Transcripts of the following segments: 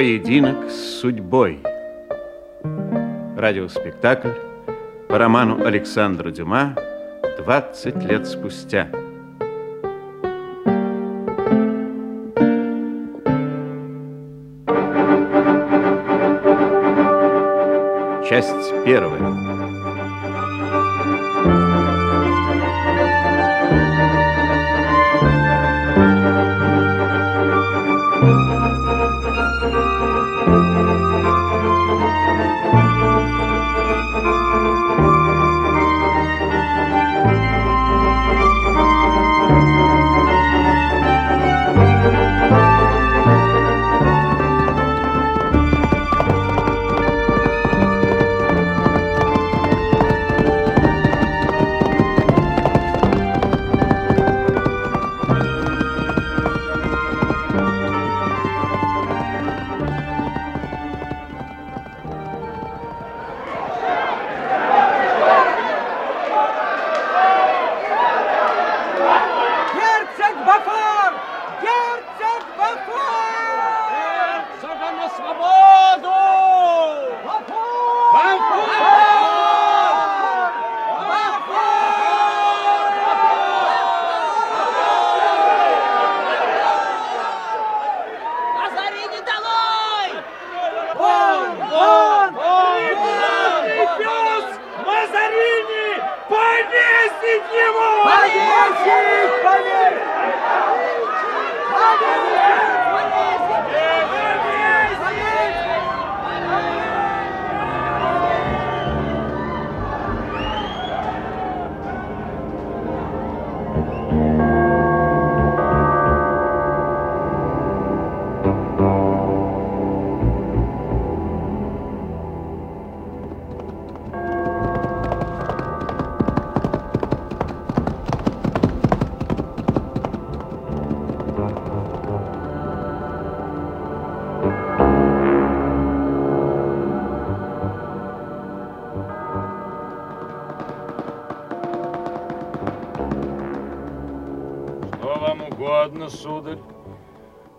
Поединок с судьбой. Радиоспектакль по роману Александра Дюма «20 лет спустя». Часть первая.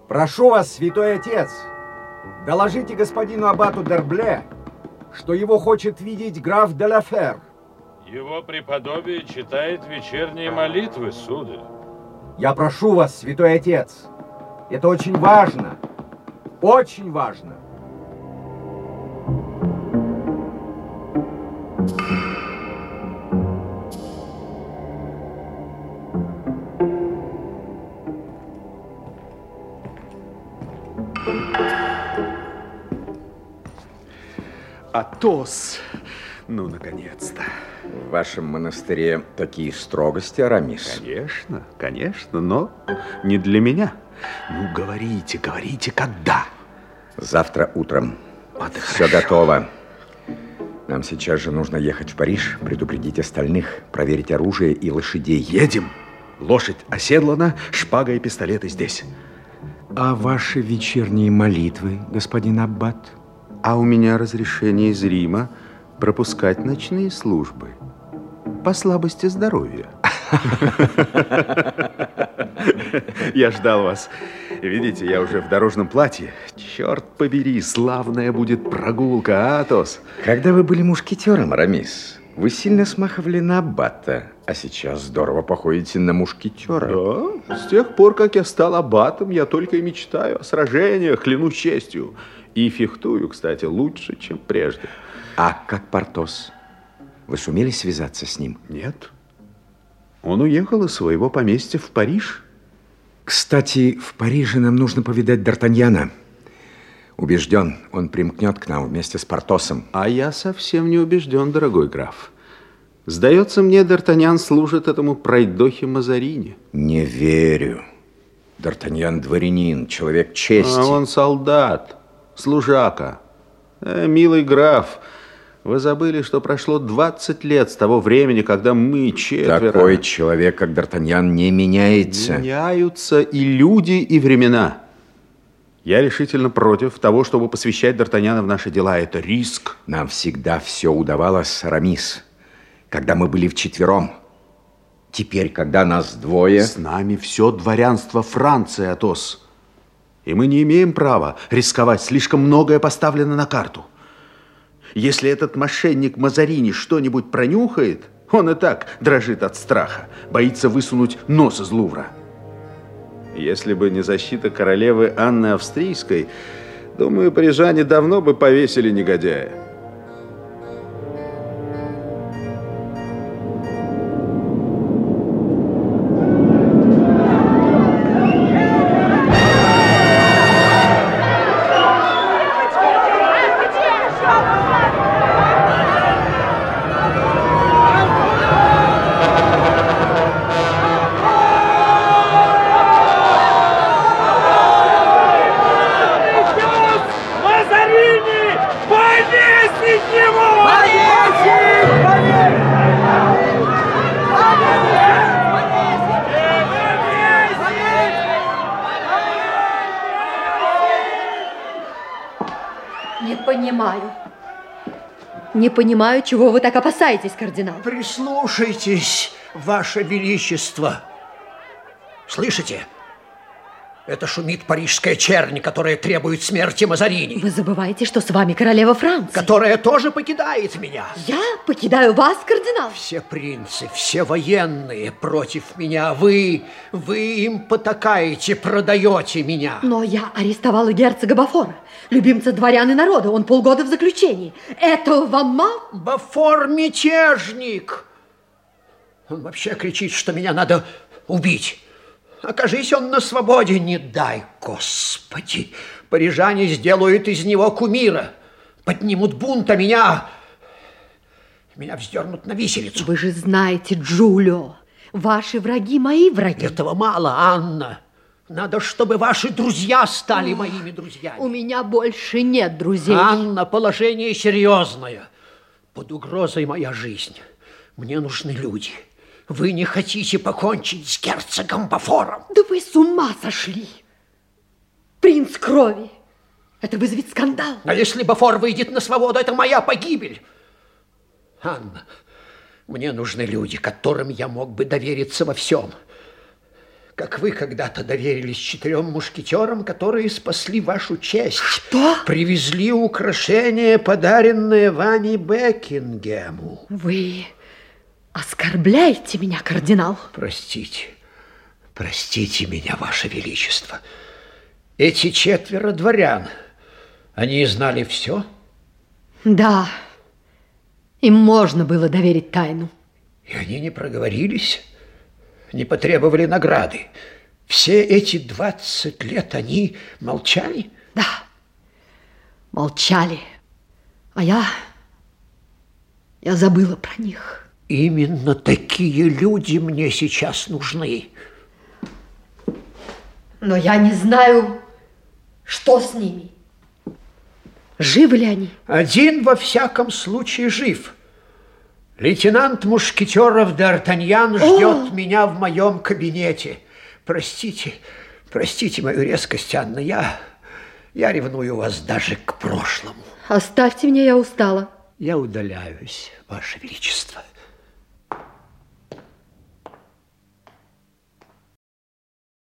Прошу вас, святой отец, доложите господину аббату Дербле, что его хочет видеть граф де Лафер. Его преподобие читает вечерние молитвы, сударь. Я прошу вас, святой отец, это очень важно, очень важно. Атос! Ну, наконец-то. В вашем монастыре такие строгости, Арамис? Конечно, конечно, но не для меня. Ну, говорите, говорите, когда? Завтра утром. Вот Все хорошо. готово. Нам сейчас же нужно ехать в Париж, предупредить остальных, проверить оружие и лошадей. Едем. Лошадь оседлана, шпага и пистолеты здесь. А ваши вечерние молитвы, господин Аббат? А у меня разрешение из Рима пропускать ночные службы по слабости здоровья. Я ждал вас. Видите, я уже в дорожном платье. Черт побери, славная будет прогулка, а, Атос? Когда вы были мушкетером, Рамис, вы сильно смахивали на аббата, а сейчас здорово походите на мушкетера. Да, с тех пор, как я стал аббатом, я только и мечтаю о сражениях, клянусь честью. И фехтую, кстати, лучше, чем прежде. А как Портос? Вы сумели связаться с ним? Нет. Он уехал из своего поместья в Париж. Кстати, в Париже нам нужно повидать Д'Артаньяна. Убежден, он примкнет к нам вместе с Портосом. А я совсем не убежден, дорогой граф. Сдается мне, Д'Артаньян служит этому пройдохе Мазарини. Не верю. Д'Артаньян дворянин, человек чести. А он солдат служака. Э, милый граф, вы забыли, что прошло 20 лет с того времени, когда мы четверо... Такой человек, как Д'Артаньян, не меняется. Меняются и люди, и времена. Я решительно против того, чтобы посвящать Д'Артаньяна в наши дела. Это риск. Нам всегда все удавалось, Рамис, когда мы были вчетвером. Теперь, когда нас двое... С нами все дворянство Франции, Атос. И мы не имеем права рисковать, слишком многое поставлено на карту. Если этот мошенник Мазарини что-нибудь пронюхает, он и так дрожит от страха, боится высунуть нос из Лувра. Если бы не защита королевы Анны Австрийской, думаю, парижане давно бы повесили негодяя. Понимаю. Не понимаю, чего вы так опасаетесь, кардинал. Прислушайтесь, ваше величество. Слышите? Это шумит парижская чернь, которая требует смерти Мазарини. Вы забываете, что с вами королева Франции. Которая тоже покидает меня. Я покидаю вас, кардинал? Все принцы, все военные против меня. Вы, вы им потакаете, продаете меня. Но я арестовала герцога Бафора, любимца дворян и народа. Он полгода в заключении. Это вам мало? Бафор мятежник. Он вообще кричит, что меня надо убить. Окажись он на свободе, не дай, Господи. Парижане сделают из него кумира, поднимут бунт, а меня... Меня вздернут на виселицу. Вы же знаете, Джулио, ваши враги мои враги. Этого мало, Анна. Надо, чтобы ваши друзья стали моими друзьями. У меня больше нет друзей. Анна, положение серьезное. Под угрозой моя жизнь. Мне нужны люди. Вы не хотите покончить с герцогом Бафором? Да вы с ума сошли! Принц крови! Это вызовет скандал. А если Бафор выйдет на свободу, это моя погибель. Анна, мне нужны люди, которым я мог бы довериться во всем. Как вы когда-то доверились четырем мушкетерам, которые спасли вашу честь. Что? Привезли украшения, подаренные Ване Бекингему. Вы Оскорбляете меня, кардинал? Простите, простите меня, ваше величество. Эти четверо дворян, они знали все? Да, им можно было доверить тайну. И они не проговорились, не потребовали награды. Все эти двадцать лет они молчали? Да, молчали. А я... я забыла про них. Именно такие люди мне сейчас нужны. Но я не знаю, что с ними. Живы ли они? Один во всяком случае жив. Лейтенант Мушкетеров Д'Артаньян ждет меня в моем кабинете. Простите, простите мою резкость, Анна, я, я ревную вас даже к прошлому. Оставьте меня, я устала. Я удаляюсь, Ваше Величество.